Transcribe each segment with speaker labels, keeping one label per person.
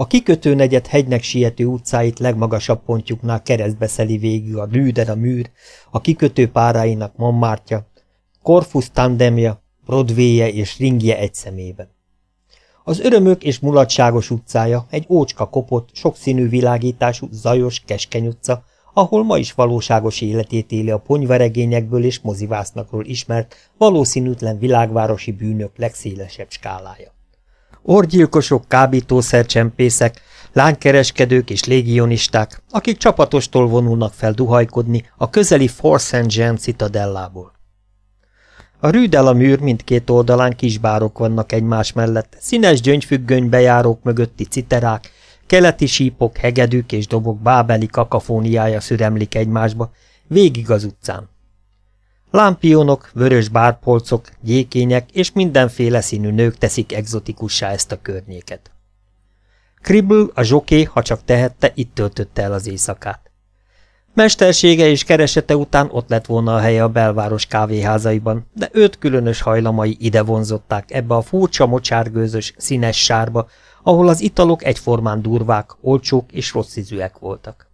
Speaker 1: A kikötő negyed hegynek siető utcáit legmagasabb pontjuknál keresztbe szeli végül a Lüder a műr, a kikötő páráinak Montmartja, Corfus tandemja, Broadway-je és ringje egy szemében. Az örömök és mulatságos utcája egy ócska kopott, sokszínű világítású, zajos, keskeny utca, ahol ma is valóságos életét éli a ponyvaregényekből és mozivásznakról ismert, valószínűtlen világvárosi bűnök legszélesebb skálája. Orgyilkosok, kábítószercsempészek, lánykereskedők és légionisták, akik csapatostól vonulnak fel duhajkodni a közeli Fort St. Jean citadellából. A rűdel a műr mindkét oldalán kisbárok vannak egymás mellett, színes gyöngyfüggöny bejárók mögötti citerák, keleti sípok, hegedűk és dobok bábeli kakafóniája szüremlik egymásba, végig az utcán. Lámpionok, vörös bárpolcok, gyékények és mindenféle színű nők teszik egzotikussá ezt a környéket. Kribble, a zsoké, ha csak tehette, itt töltötte el az éjszakát. Mestersége és keresete után ott lett volna a helye a belváros kávéházaiban, de őt különös hajlamai ide vonzották ebbe a furcsa mocsárgőzös, színes sárba, ahol az italok egyformán durvák, olcsók és rossz ízűek voltak.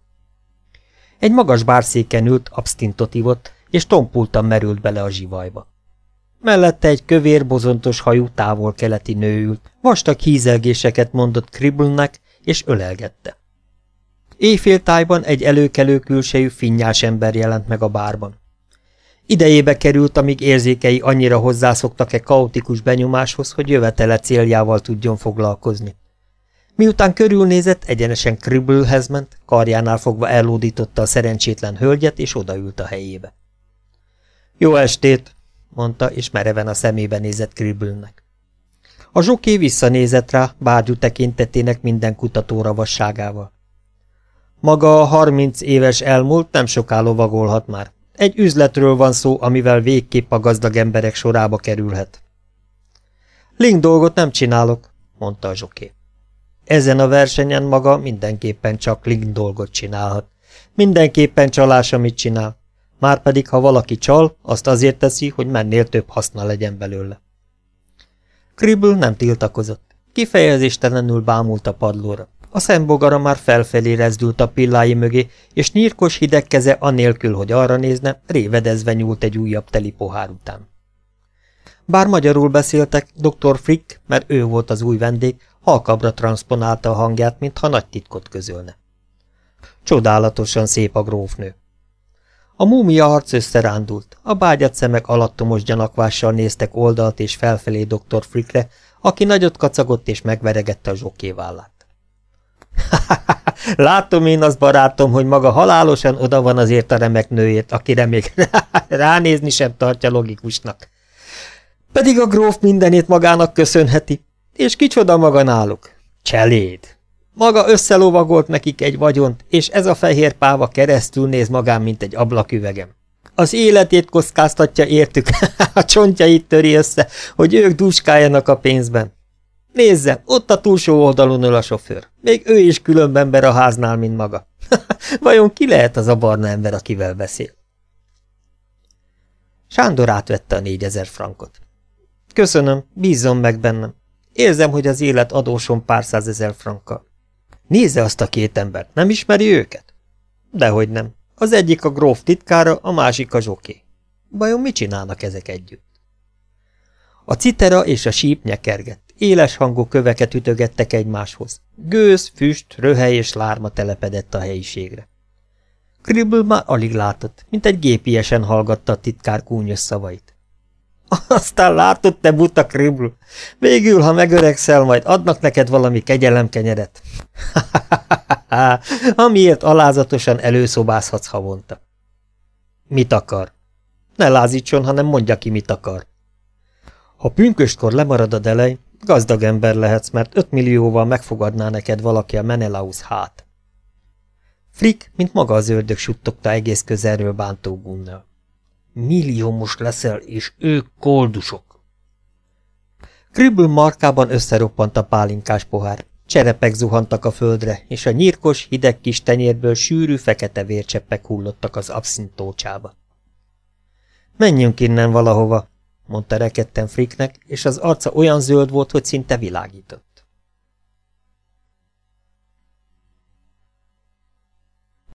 Speaker 1: Egy magas bárszéken ült, abstintot ivott, és tompultan merült bele a zsivajba. Mellette egy kövér, bozontos hajú távol-keleti nő ült, vastag hízelgéseket mondott Kribblenek, és ölelgette. Éjféltájban egy előkelő külsejű finnyás ember jelent meg a bárban. Idejébe került, amíg érzékei annyira hozzászoktak-e kaotikus benyomáshoz, hogy jövetele céljával tudjon foglalkozni. Miután körülnézett, egyenesen Kribblehez ment, karjánál fogva ellódította a szerencsétlen hölgyet, és odaült a helyébe. Jó estét, mondta, és mereven a szemébe nézett Kribblenek. A zsoké visszanézett rá, bárgyú tekintetének minden kutató ravasságával. Maga a harminc éves elmúlt nem soká lovagolhat már. Egy üzletről van szó, amivel végképp a gazdag emberek sorába kerülhet. Link dolgot nem csinálok, mondta a zsoké. Ezen a versenyen maga mindenképpen csak Link dolgot csinálhat. Mindenképpen csalás, amit csinál. Márpedig, ha valaki csal, azt azért teszi, hogy mennél több haszna legyen belőle. Kribble nem tiltakozott. Kifejezéstelenül bámult a padlóra. A szembogara már felfelé rezdült a pillái mögé, és nyírkos hideg keze anélkül, hogy arra nézne, révedezve nyúlt egy újabb teli pohár után. Bár magyarul beszéltek, dr. Frick, mert ő volt az új vendég, halkabra transponálta a hangját, mintha nagy titkot közölne. Csodálatosan szép a grófnő. A múmia arc összerándult, a bágyat szemek alattomos gyanakvással néztek oldalt és felfelé dr. Frickre, aki nagyot kacagott és megveregette a zsokévállát. Látom én az barátom, hogy maga halálosan oda van azért a remek nőért, akire még ránézni sem tartja logikusnak. Pedig a gróf mindenét magának köszönheti. És kicsoda maga náluk? Cseléd. Maga összelovagolt nekik egy vagyont, és ez a fehér páva keresztül néz magán, mint egy ablaküvegem. Az életét kockáztatja értük, a csontjait töri össze, hogy ők dúskáljanak a pénzben. Nézze, ott a túlsó oldalon ül a sofőr. Még ő is különb ember a háznál, mint maga. Vajon ki lehet az a barna ember, akivel beszél? Sándor átvette a négyezer frankot. Köszönöm, bízzon meg bennem. Érzem, hogy az élet adósom pár százezer frankkal. Nézze azt a két embert, nem ismeri őket? Dehogy nem. Az egyik a gróf titkára, a másik a zsoké. Vajon mit csinálnak ezek együtt? A citera és a síp nyekergett. Éles hangú köveket ütögettek egymáshoz. Gőz, füst, röhely és lárma telepedett a helyiségre. Kribble már alig látott, mint egy gépiesen hallgatta a titkár kúnyos szavait. Aztán látod, te buta Kribble, végül, ha megöregszel, majd adnak neked valami kegyelemkenyeret. Amiért alázatosan előszobázhatsz havonta. Mit akar? Ne lázítson, hanem mondja ki, mit akar. Ha pünköstkor lemarad a delej, Gazdag ember lehetsz, mert öt millióval megfogadná neked valaki a Menelaus hát. Frick, mint maga az ördög suttogta egész közelről bántó gunnal. Milliómos leszel, és ők koldusok. Kribble markában összeroppant a pálinkás pohár. Cserepek zuhantak a földre, és a nyírkos, hideg kis tenyérből sűrű, fekete vércseppek hullottak az abszintócsába. Menjünk innen valahova, mondta rekedten Fricknek, és az arca olyan zöld volt, hogy szinte világított.